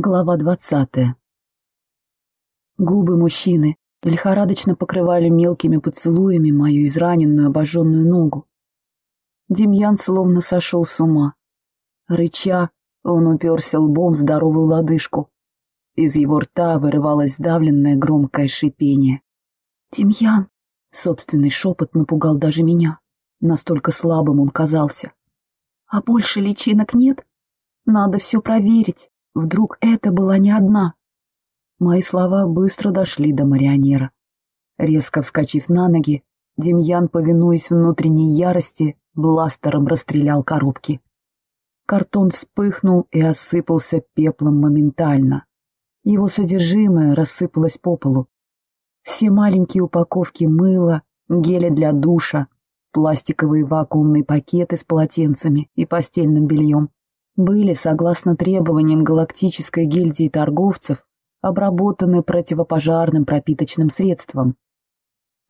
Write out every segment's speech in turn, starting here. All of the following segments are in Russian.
Глава двадцатая. Губы мужчины лихорадочно покрывали мелкими поцелуями мою израненную обожженную ногу. Демьян словно сошел с ума. Рыча, он уперся лбом в здоровую лодыжку. Из его рта вырывалось сдавленное громкое шипение. «Демьян!» — собственный шепот напугал даже меня. Настолько слабым он казался. «А больше личинок нет? Надо все проверить». Вдруг это была не одна? Мои слова быстро дошли до марионера. Резко вскочив на ноги, Демьян, повинуясь внутренней ярости, бластером расстрелял коробки. Картон вспыхнул и осыпался пеплом моментально. Его содержимое рассыпалось по полу. Все маленькие упаковки мыла, геля для душа, пластиковые вакуумные пакеты с полотенцами и постельным бельем были, согласно требованиям Галактической гильдии торговцев, обработаны противопожарным пропиточным средством.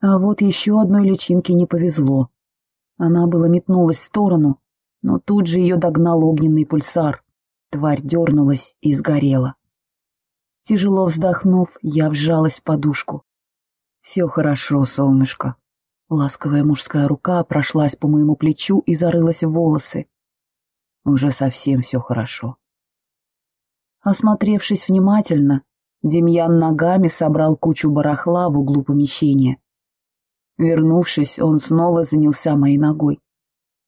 А вот еще одной личинке не повезло. Она было метнулась в сторону, но тут же ее догнал огненный пульсар. Тварь дернулась и сгорела. Тяжело вздохнув, я вжалась в подушку. «Все хорошо, солнышко». Ласковая мужская рука прошлась по моему плечу и зарылась в волосы. Уже совсем все хорошо. Осмотревшись внимательно, Демьян ногами собрал кучу барахла в углу помещения. Вернувшись, он снова занялся моей ногой.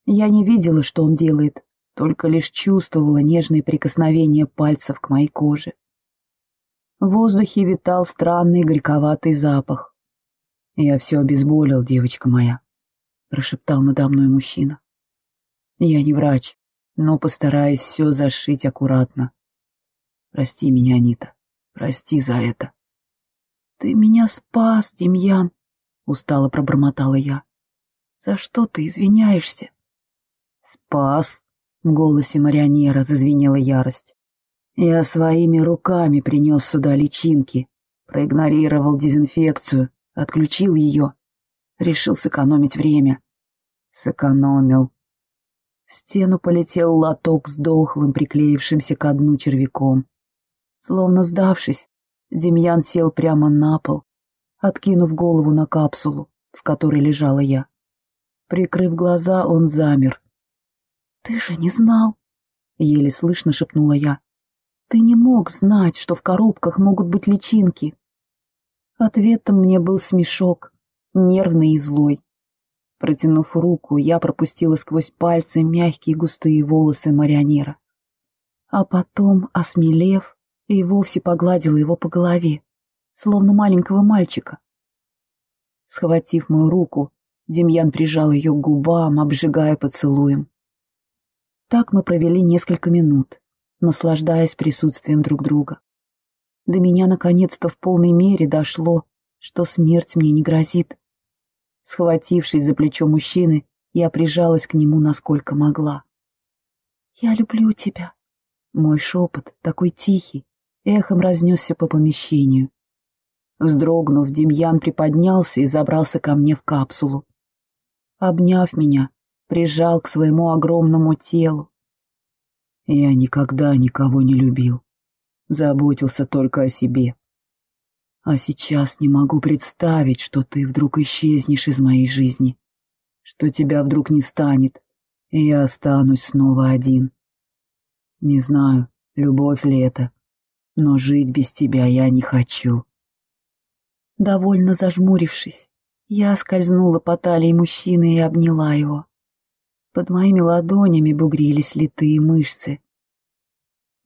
Я не видела, что он делает, только лишь чувствовала нежные прикосновения пальцев к моей коже. В воздухе витал странный горьковатый запах. «Я все обезболил, девочка моя», — прошептал надо мной мужчина. «Я не врач, но постараюсь все зашить аккуратно. Прости меня, Анита, прости за это. Ты меня спас, Демьян, устало пробормотала я. За что ты извиняешься? Спас, в голосе марионера зазвенела ярость. Я своими руками принес сюда личинки, проигнорировал дезинфекцию, отключил ее. Решил сэкономить время. Сэкономил. В стену полетел лоток с дохлым, приклеившимся к дну червяком. Словно сдавшись, Демьян сел прямо на пол, откинув голову на капсулу, в которой лежала я. Прикрыв глаза, он замер. «Ты же не знал?» — еле слышно шепнула я. «Ты не мог знать, что в коробках могут быть личинки». Ответом мне был смешок, нервный и злой. Протянув руку, я пропустила сквозь пальцы мягкие густые волосы марионера. А потом, осмелев, и вовсе погладила его по голове, словно маленького мальчика. Схватив мою руку, Демьян прижал ее к губам, обжигая поцелуем. Так мы провели несколько минут, наслаждаясь присутствием друг друга. До меня наконец-то в полной мере дошло, что смерть мне не грозит. Схватившись за плечо мужчины, я прижалась к нему насколько могла. «Я люблю тебя». Мой шепот, такой тихий, эхом разнесся по помещению. Вздрогнув, Демьян приподнялся и забрался ко мне в капсулу. Обняв меня, прижал к своему огромному телу. Я никогда никого не любил, заботился только о себе. А сейчас не могу представить, что ты вдруг исчезнешь из моей жизни, что тебя вдруг не станет, и я останусь снова один. Не знаю, любовь ли это, но жить без тебя я не хочу. Довольно зажмурившись, я скользнула по талии мужчины и обняла его. Под моими ладонями бугрились литые мышцы,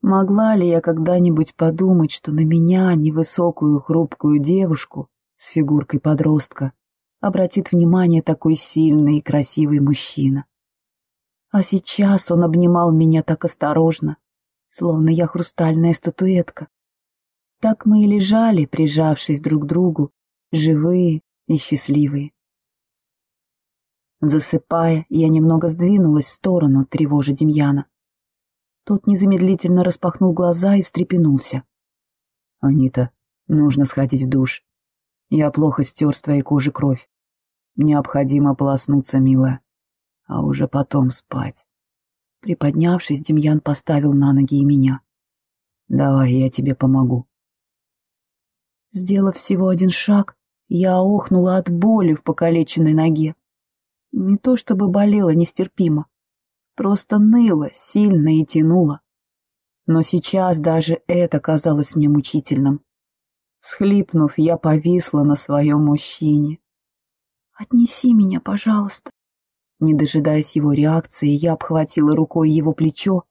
Могла ли я когда-нибудь подумать, что на меня, невысокую хрупкую девушку с фигуркой подростка, обратит внимание такой сильный и красивый мужчина? А сейчас он обнимал меня так осторожно, словно я хрустальная статуэтка. Так мы и лежали, прижавшись друг к другу, живые и счастливые. Засыпая, я немного сдвинулась в сторону, тревожа Демьяна. Тот незамедлительно распахнул глаза и встрепенулся. «Анита, нужно сходить в душ. Я плохо стер с твоей кожи кровь. Необходимо полоснуться, милая, а уже потом спать». Приподнявшись, Демьян поставил на ноги и меня. Давай, я тебе помогу. Сделав всего один шаг, я охнула от боли в покалеченной ноге. Не то чтобы болела нестерпимо, просто ныла сильно и тянула. Но сейчас даже это казалось мне мучительным. Всхлипнув, я повисла на своем мужчине. «Отнеси меня, пожалуйста». Не дожидаясь его реакции, я обхватила рукой его плечо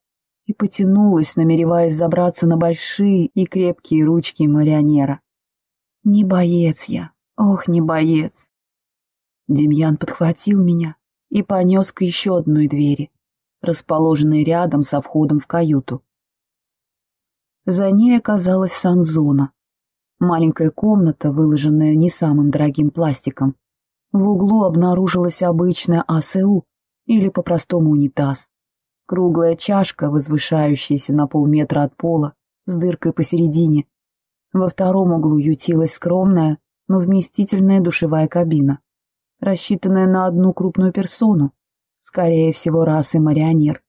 и потянулась, намереваясь забраться на большие и крепкие ручки марионера. Не боец я, ох, не боец. Демьян подхватил меня и понес к еще одной двери, расположенной рядом со входом в каюту. За ней оказалась санзона. Маленькая комната, выложенная не самым дорогим пластиком. В углу обнаружилась обычная АСУ или по-простому унитаз. Круглая чашка, возвышающаяся на полметра от пола, с дыркой посередине. Во втором углу ютилась скромная, но вместительная душевая кабина, рассчитанная на одну крупную персону, скорее всего, расы марионер,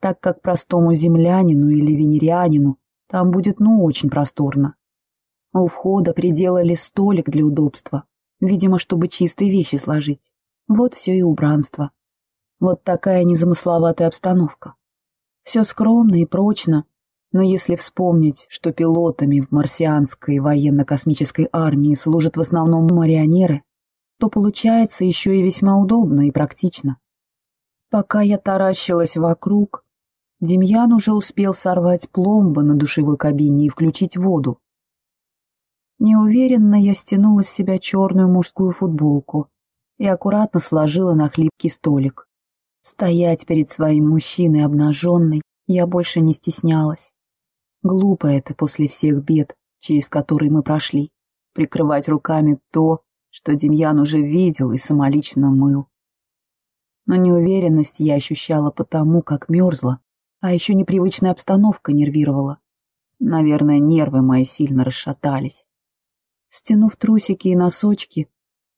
так как простому землянину или венерианину там будет ну очень просторно. У входа приделали столик для удобства, видимо, чтобы чистые вещи сложить. Вот все и убранство. Вот такая незамысловатая обстановка. Все скромно и прочно, но если вспомнить, что пилотами в марсианской военно-космической армии служат в основном марионеры, то получается еще и весьма удобно и практично. Пока я таращилась вокруг, Демьян уже успел сорвать пломбы на душевой кабине и включить воду. Неуверенно я стянула с себя черную мужскую футболку и аккуратно сложила на хлипкий столик. Стоять перед своим мужчиной обнаженной я больше не стеснялась. Глупо это после всех бед, через которые мы прошли, прикрывать руками то, что Демьян уже видел и самолично мыл. Но неуверенность я ощущала потому, как мерзла, а еще непривычная обстановка нервировала. Наверное, нервы мои сильно расшатались. Стянув трусики и носочки,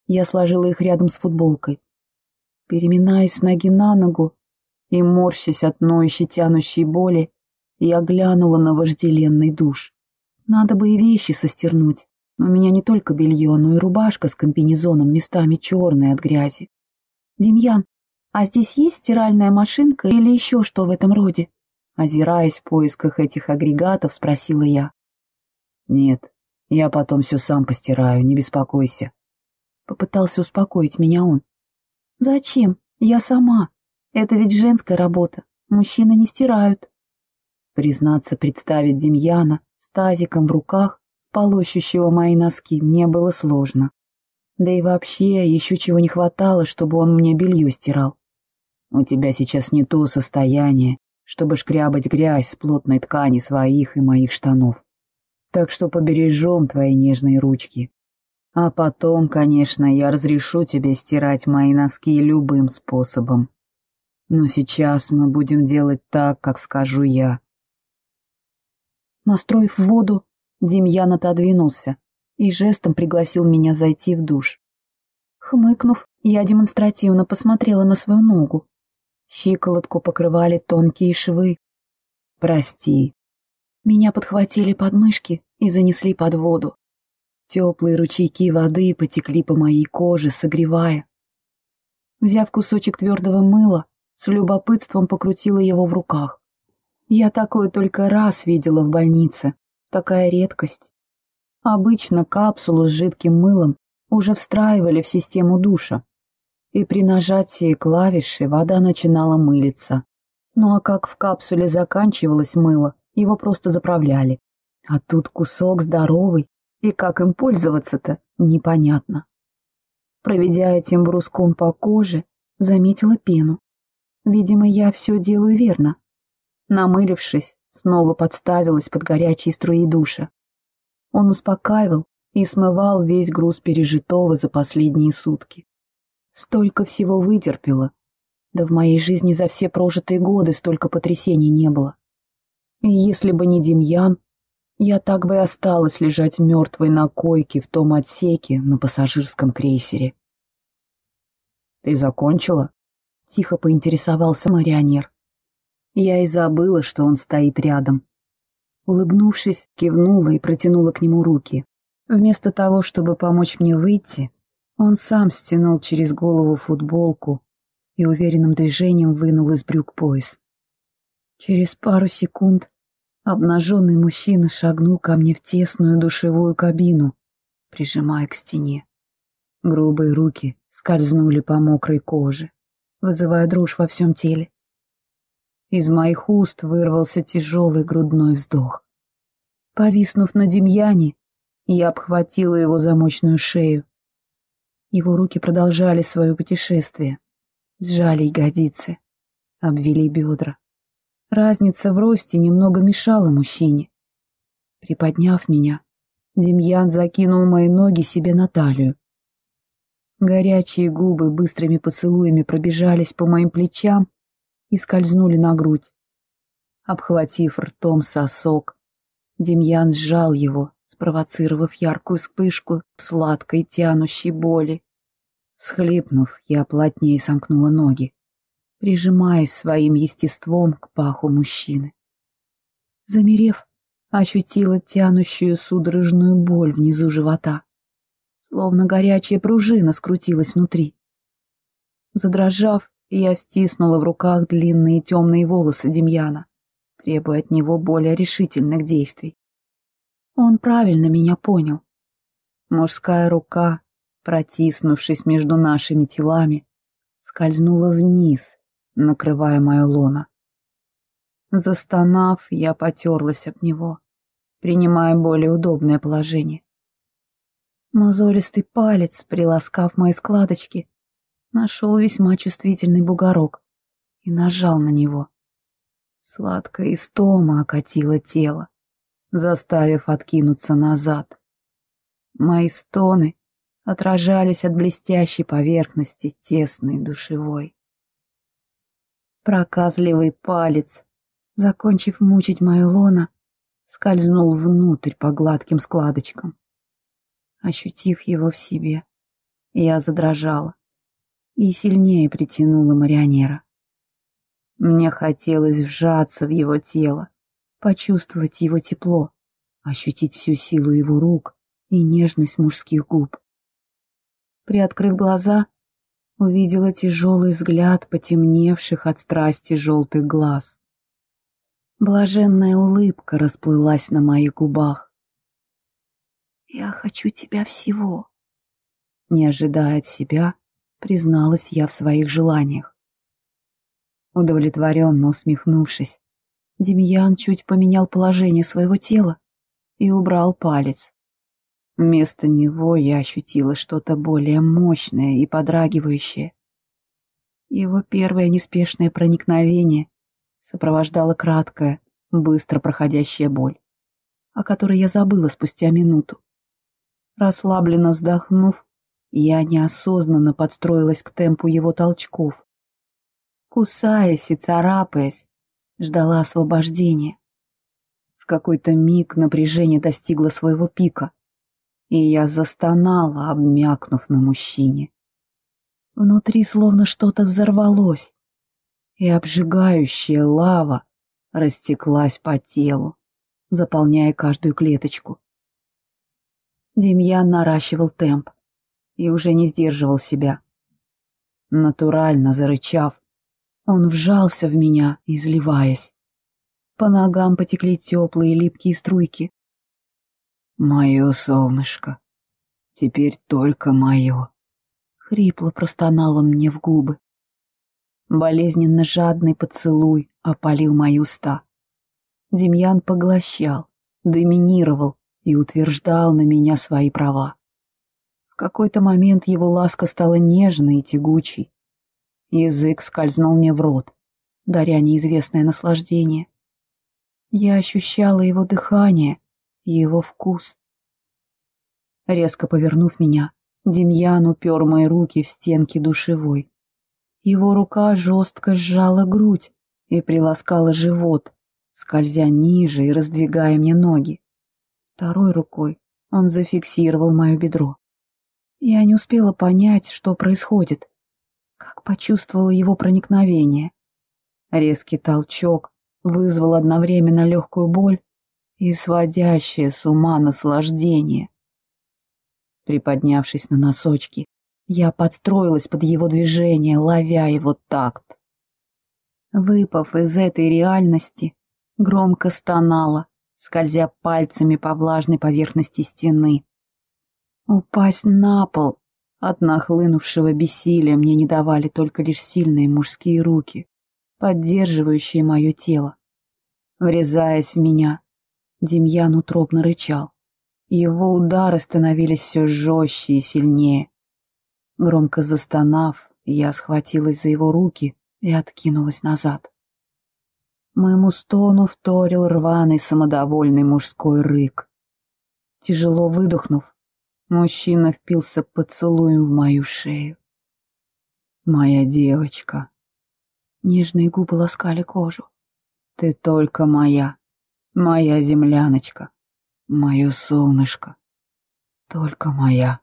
я сложила их рядом с футболкой переминаясь с ноги на ногу и морщась от ноющей тянущей боли, я глянула на вожделенный душ. Надо бы и вещи состернуть, но у меня не только белье, но и рубашка с комбинезоном местами черная от грязи. «Демьян, а здесь есть стиральная машинка или еще что в этом роде?» Озираясь в поисках этих агрегатов, спросила я. «Нет, я потом все сам постираю, не беспокойся». Попытался успокоить меня он. «Зачем? Я сама. Это ведь женская работа. Мужчины не стирают». Признаться, представить Демьяна с тазиком в руках, полощущего мои носки, мне было сложно. Да и вообще, еще чего не хватало, чтобы он мне белье стирал. У тебя сейчас не то состояние, чтобы шкрябать грязь с плотной ткани своих и моих штанов. Так что побережем твои нежные ручки. А потом, конечно, я разрешу тебе стирать мои носки любым способом. Но сейчас мы будем делать так, как скажу я. Настроив воду, Демьян отодвинулся и жестом пригласил меня зайти в душ. Хмыкнув, я демонстративно посмотрела на свою ногу. Щиколотку покрывали тонкие швы. «Прости». Меня подхватили подмышки и занесли под воду. Теплые ручейки воды потекли по моей коже, согревая. Взяв кусочек твердого мыла, с любопытством покрутила его в руках. Я такое только раз видела в больнице, такая редкость. Обычно капсулу с жидким мылом уже встраивали в систему душа, и при нажатии клавиши вода начинала мылиться. Ну а как в капсуле заканчивалось мыло, его просто заправляли. А тут кусок здоровый, и как им пользоваться-то, непонятно. Проведя этим бруском по коже, заметила пену. Видимо, я все делаю верно. Намылившись, снова подставилась под горячие струи душа. Он успокаивал и смывал весь груз пережитого за последние сутки. Столько всего вытерпела. Да в моей жизни за все прожитые годы столько потрясений не было. И если бы не Демьян, я так бы и осталась лежать мертвой на койке в том отсеке на пассажирском крейсере. «Ты закончила?» — тихо поинтересовался марионер. Я и забыла, что он стоит рядом. Улыбнувшись, кивнула и протянула к нему руки. Вместо того, чтобы помочь мне выйти, он сам стянул через голову футболку и уверенным движением вынул из брюк пояс. Через пару секунд обнаженный мужчина шагнул ко мне в тесную душевую кабину, прижимая к стене. Грубые руки скользнули по мокрой коже, вызывая дрожь во всем теле. Из моих уст вырвался тяжелый грудной вздох. Повиснув на Демьяне, я обхватила его замочную шею. Его руки продолжали свое путешествие. Сжали ягодицы, обвели бедра. Разница в росте немного мешала мужчине. Приподняв меня, Демьян закинул мои ноги себе на талию. Горячие губы быстрыми поцелуями пробежались по моим плечам и скользнули на грудь. Обхватив ртом сосок, Демьян сжал его, спровоцировав яркую вспышку сладкой тянущей боли. Схлипнув, я плотнее сомкнула ноги, прижимаясь своим естеством к паху мужчины. Замерев, ощутила тянущую судорожную боль внизу живота, словно горячая пружина скрутилась внутри. Задрожав, я стиснула в руках длинные темные волосы Демьяна, требуя от него более решительных действий. Он правильно меня понял. Мужская рука протиснувшись между нашими телами, скользнула вниз, накрывая мое лоно. Застонав, я потерлась об него, принимая более удобное положение. Мозолистый палец, приласкав мои складочки, нашел весьма чувствительный бугорок и нажал на него. Сладкая истома окатила тело, заставив откинуться назад. Мои стоны отражались от блестящей поверхности тесной душевой. Проказливый палец, закончив мучить мою лоно, скользнул внутрь по гладким складочкам. Ощутив его в себе, я задрожала и сильнее притянула марионера. Мне хотелось вжаться в его тело, почувствовать его тепло, ощутить всю силу его рук и нежность мужских губ. Приоткрыв глаза, увидела тяжелый взгляд потемневших от страсти желтых глаз. Блаженная улыбка расплылась на моих губах. «Я хочу тебя всего», — не ожидая от себя, призналась я в своих желаниях. Удовлетворенно усмехнувшись, Демьян чуть поменял положение своего тела и убрал палец. Вместо него я ощутила что-то более мощное и подрагивающее. Его первое неспешное проникновение сопровождало краткая, быстро проходящая боль, о которой я забыла спустя минуту. Расслабленно вздохнув, я неосознанно подстроилась к темпу его толчков. Кусаясь и царапаясь, ждала освобождения. В какой-то миг напряжение достигло своего пика — и я застонала, обмякнув на мужчине. Внутри словно что-то взорвалось, и обжигающая лава растеклась по телу, заполняя каждую клеточку. Демьян наращивал темп и уже не сдерживал себя. Натурально зарычав, он вжался в меня, изливаясь. По ногам потекли теплые липкие струйки, Мое солнышко, теперь только мое. Хрипло простонал он мне в губы. Болезненно жадный поцелуй опалил мои уста. Демьян поглощал, доминировал и утверждал на меня свои права. В какой-то момент его ласка стала нежной и тягучей. Язык скользнул мне в рот, даря неизвестное наслаждение. Я ощущала его дыхание его вкус. Резко повернув меня, Демьян упер мои руки в стенки душевой. Его рука жестко сжала грудь и приласкала живот, скользя ниже и раздвигая мне ноги. Второй рукой он зафиксировал мое бедро. Я не успела понять, что происходит, как почувствовала его проникновение. Резкий толчок вызвал одновременно легкую боль и сводящее с ума наслаждение. Приподнявшись на носочки, я подстроилась под его движение, ловя его такт. Выпав из этой реальности, громко стонала, скользя пальцами по влажной поверхности стены. Упасть на пол от нахлынувшего бессилия мне не давали только лишь сильные мужские руки, поддерживающие мое тело. Врезаясь в меня, Демьян утробно рычал. Его удары становились все жестче и сильнее. Громко застонав, я схватилась за его руки и откинулась назад. Моему стону вторил рваный самодовольный мужской рык. Тяжело выдохнув, мужчина впился поцелуем в мою шею. «Моя девочка!» Нежные губы ласкали кожу. «Ты только моя, моя земляночка, мое солнышко, только моя.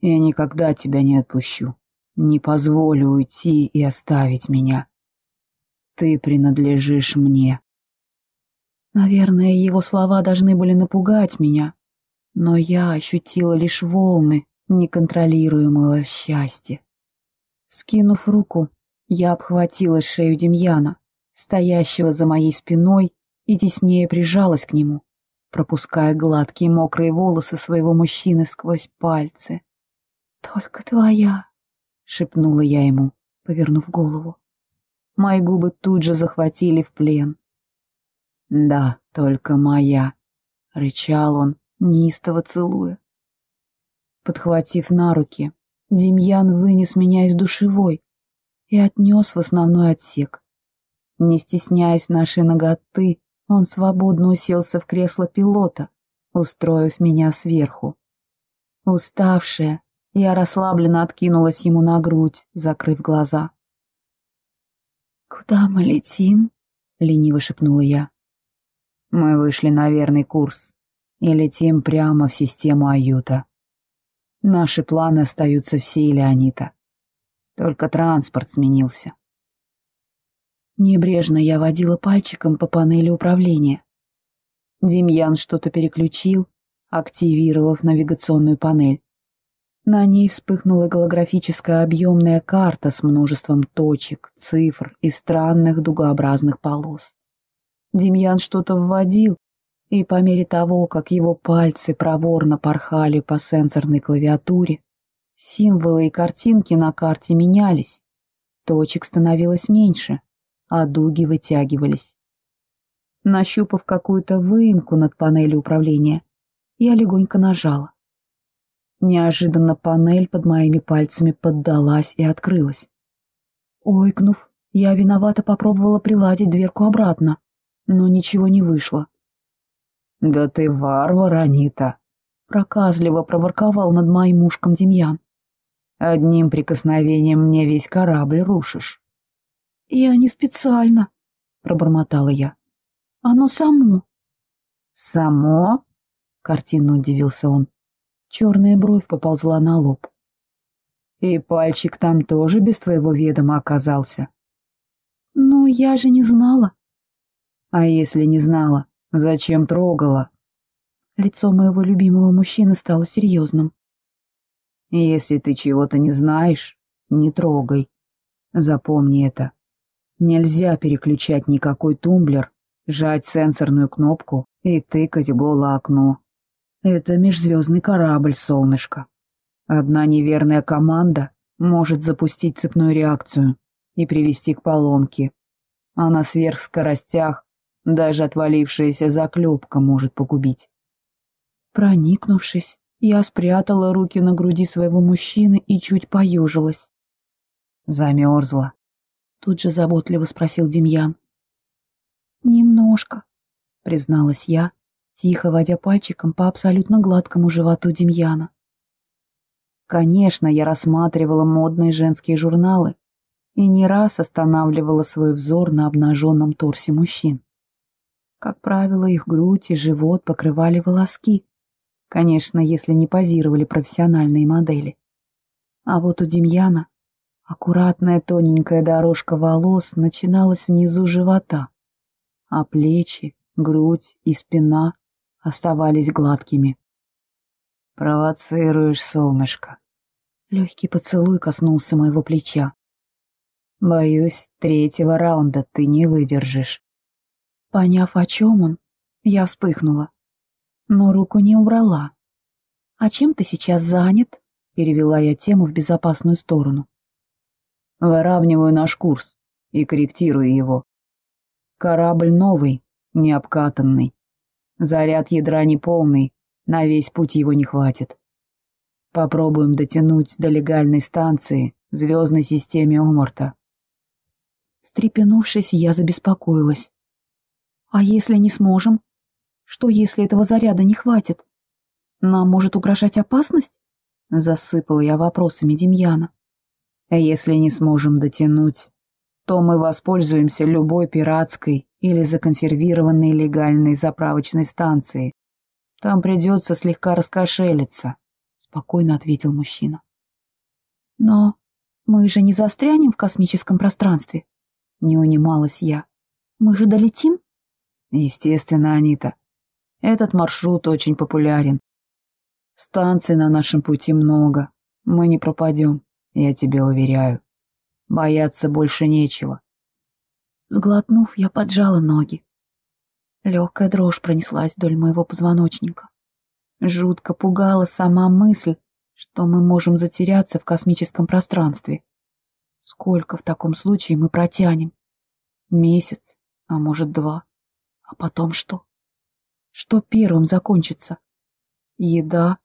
Я никогда тебя не отпущу, не позволю уйти и оставить меня. Ты принадлежишь мне. Наверное, его слова должны были напугать меня, но я ощутила лишь волны неконтролируемого счастья. Скинув руку, я обхватила шею Демьяна, стоящего за моей спиной, и теснее прижалась к нему, пропуская гладкие мокрые волосы своего мужчины сквозь пальцы. «Только твоя», — шепнула я ему, повернув голову. Мои губы тут же захватили в плен. «Да, только моя», — рычал он, неистово целуя. Подхватив на руки, Демьян вынес меня из душевой и отнес в основной отсек. Не стесняясь нашей ноготы, он свободно уселся в кресло пилота, устроив меня сверху. Уставшая, я расслабленно откинулась ему на грудь, закрыв глаза. «Куда мы летим?» — лениво шепнула я. «Мы вышли на верный курс и летим прямо в систему Аюта. Наши планы остаются все, Леонита. Только транспорт сменился». Небрежно я водила пальчиком по панели управления. Демьян что-то переключил, активировав навигационную панель. На ней вспыхнула голографическая объемная карта с множеством точек, цифр и странных дугообразных полос. Демьян что-то вводил, и по мере того, как его пальцы проворно порхали по сенсорной клавиатуре, символы и картинки на карте менялись, точек становилось меньше, а дуги вытягивались. Нащупав какую-то выемку над панелью управления, я легонько нажала. Неожиданно панель под моими пальцами поддалась и открылась. Ойкнув, я виновато попробовала приладить дверку обратно, но ничего не вышло. «Да ты варвар, Анита!» — проказливо проворковал над моим ушком Демьян. «Одним прикосновением мне весь корабль рушишь». «Я не специально», — пробормотала я. «Оно само». «Само?» — картинно удивился он. Черная бровь поползла на лоб. «И пальчик там тоже без твоего ведома оказался?» «Но я же не знала». «А если не знала, зачем трогала?» Лицо моего любимого мужчины стало серьезным. «Если ты чего-то не знаешь, не трогай. Запомни это. Нельзя переключать никакой тумблер, жать сенсорную кнопку и тыкать голо окно. Это межзвездный корабль, солнышко. Одна неверная команда может запустить цепную реакцию и привести к поломке. А на сверхскоростях даже отвалившаяся заклепка может погубить. Проникнувшись, я спрятала руки на груди своего мужчины и чуть поежилась. Замерзла. Тут же заботливо спросил Демьян. «Немножко», — призналась я, тихо водя пальчиком по абсолютно гладкому животу Демьяна. Конечно, я рассматривала модные женские журналы и не раз останавливала свой взор на обнаженном торсе мужчин. Как правило, их грудь и живот покрывали волоски, конечно, если не позировали профессиональные модели. А вот у Демьяна аккуратная тоненькая дорожка волос начиналась внизу живота, а плечи грудь и спина оставались гладкими. «Провоцируешь, солнышко». Легкий поцелуй коснулся моего плеча. «Боюсь, третьего раунда ты не выдержишь». Поняв, о чем он, я вспыхнула, но руку не убрала. «А чем ты сейчас занят?» — перевела я тему в безопасную сторону. «Выравниваю наш курс и корректирую его. Корабль новый, не обкатанный. Заряд ядра не полный, на весь путь его не хватит. Попробуем дотянуть до легальной станции звездной системе Оморта. Стрепенувшись, я забеспокоилась. «А если не сможем? Что, если этого заряда не хватит? Нам может угрожать опасность?» Засыпала я вопросами Демьяна. «Если не сможем дотянуть, то мы воспользуемся любой пиратской или законсервированной легальной заправочной станцией. Там придется слегка раскошелиться», — спокойно ответил мужчина. «Но мы же не застрянем в космическом пространстве?» — не унималась я. «Мы же долетим?» «Естественно, Анита. Этот маршрут очень популярен. Станций на нашем пути много. Мы не пропадем, я тебе уверяю. Бояться больше нечего». Сглотнув, я поджала ноги. Легкая дрожь пронеслась вдоль моего позвоночника. Жутко пугала сама мысль, что мы можем затеряться в космическом пространстве. Сколько в таком случае мы протянем? Месяц, а может два. А потом что? Что первым закончится? Еда,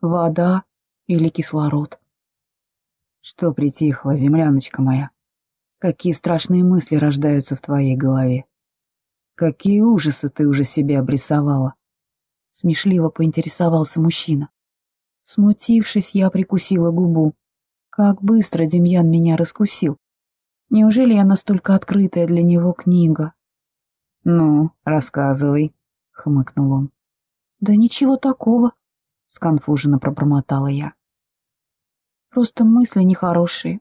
вода или кислород? Что притихла, земляночка моя? Какие страшные мысли рождаются в твоей голове? Какие ужасы ты уже себе обрисовала? Смешливо поинтересовался мужчина. Смутившись, я прикусила губу. Как быстро Демьян меня раскусил. Неужели я настолько открытая для него книга? «Ну, рассказывай», — хмыкнул он. «Да ничего такого», — сконфуженно пробормотала я. «Просто мысли нехорошие.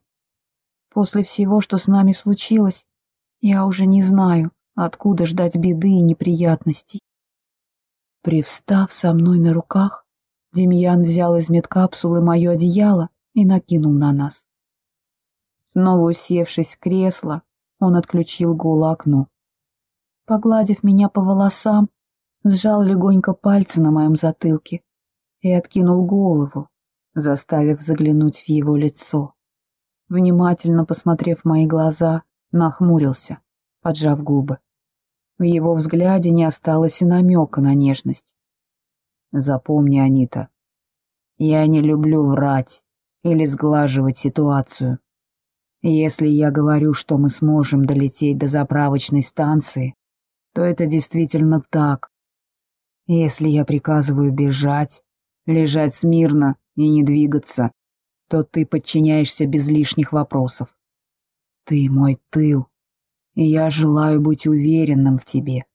После всего, что с нами случилось, я уже не знаю, Откуда ждать беды и неприятностей? Привстав со мной на руках, Демьян взял из медкапсулы мое одеяло и накинул на нас. Снова усевшись в кресло, он отключил голо окно. Погладив меня по волосам, сжал легонько пальцы на моем затылке и откинул голову, заставив заглянуть в его лицо. Внимательно посмотрев в мои глаза, нахмурился, поджав губы. В его взгляде не осталось и намека на нежность. Запомни, Анита, я не люблю врать или сглаживать ситуацию. Если я говорю, что мы сможем долететь до заправочной станции, то это действительно так. Если я приказываю бежать, лежать смирно и не двигаться, то ты подчиняешься без лишних вопросов. Ты мой тыл, и я желаю быть уверенным в тебе.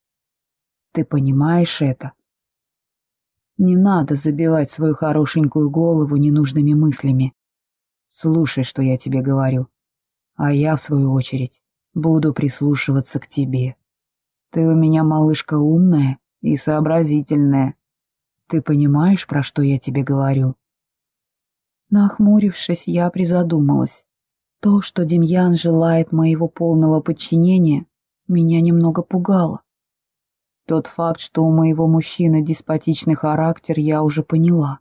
Ты понимаешь это? Не надо забивать свою хорошенькую голову ненужными мыслями. Слушай, что я тебе говорю, а я, в свою очередь, буду прислушиваться к тебе. Ты у меня малышка умная и сообразительная. Ты понимаешь, про что я тебе говорю?» Нахмурившись, я призадумалась. То, что Демьян желает моего полного подчинения, меня немного пугало. Тот факт, что у моего мужчины деспотичный характер, я уже поняла.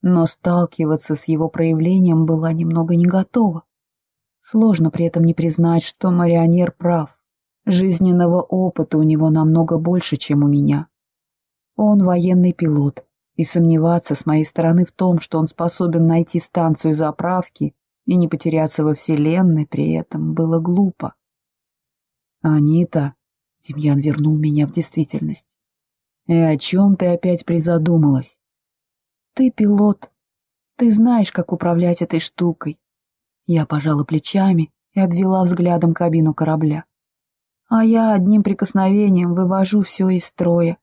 Но сталкиваться с его проявлением была немного не готова. Сложно при этом не признать, что марионер прав. Жизненного опыта у него намного больше, чем у меня. Он военный пилот, и сомневаться с моей стороны в том, что он способен найти станцию заправки и не потеряться во Вселенной при этом было глупо. «Анита», — Демьян вернул меня в действительность, — «и о чем ты опять призадумалась?» «Ты пилот. Ты знаешь, как управлять этой штукой». Я пожала плечами и обвела взглядом кабину корабля. А я одним прикосновением вывожу все из строя.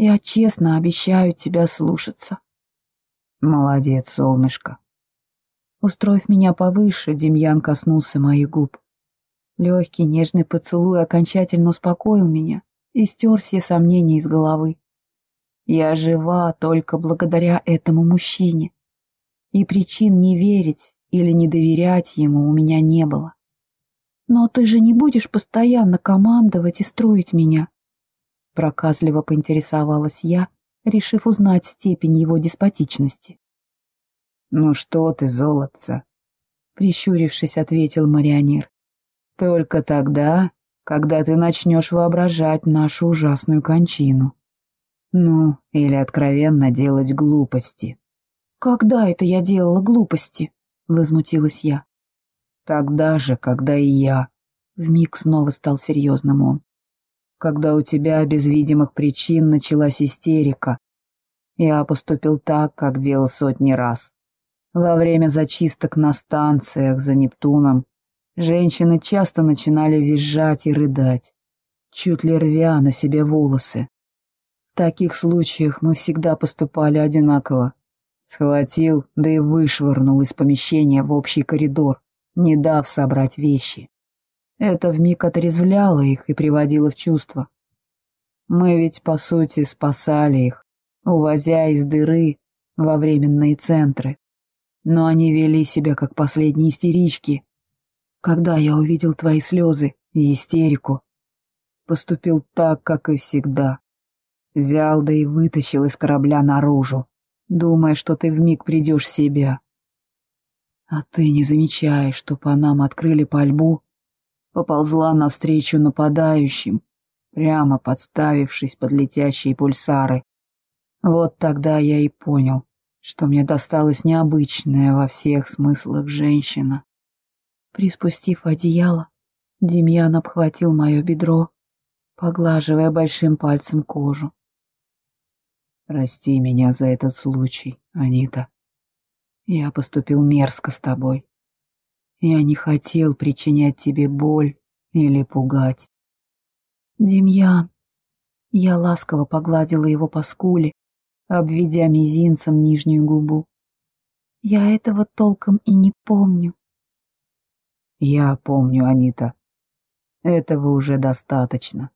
Я честно обещаю тебя слушаться. Молодец, солнышко. Устроив меня повыше, Демьян коснулся моих губ. Легкий нежный поцелуй окончательно успокоил меня и стер все сомнения из головы. Я жива только благодаря этому мужчине, и причин не верить или не доверять ему у меня не было. «Но ты же не будешь постоянно командовать и строить меня?» Проказливо поинтересовалась я, решив узнать степень его деспотичности. «Ну что ты, золотца?» Прищурившись, ответил марионер. «Только тогда, когда ты начнешь воображать нашу ужасную кончину. Ну, или откровенно делать глупости». «Когда это я делала глупости?» — возмутилась я. «Тогда же, когда и я». Вмиг снова стал серьезным он. «Когда у тебя без видимых причин началась истерика. Я поступил так, как делал сотни раз. Во время зачисток на станциях за Нептуном женщины часто начинали визжать и рыдать, чуть ли рвя на себе волосы. В таких случаях мы всегда поступали одинаково. Схватил, да и вышвырнул из помещения в общий коридор, не дав собрать вещи. Это вмиг отрезвляло их и приводило в чувство. Мы ведь, по сути, спасали их, увозя из дыры во временные центры. Но они вели себя как последние истерички. Когда я увидел твои слезы и истерику, поступил так, как и всегда. Взял да и вытащил из корабля наружу думая, что ты вмиг придешь в себя. А ты не замечаешь, что по нам открыли пальбу, поползла навстречу нападающим, прямо подставившись под летящие пульсары. Вот тогда я и понял, что мне досталась необычная во всех смыслах женщина. Приспустив одеяло, Демьян обхватил мое бедро, поглаживая большим пальцем кожу. Прости меня за этот случай, Анита. Я поступил мерзко с тобой. Я не хотел причинять тебе боль или пугать. Демьян. Я ласково погладила его по скуле, обведя мизинцем нижнюю губу. Я этого толком и не помню. Я помню, Анита. Этого уже достаточно.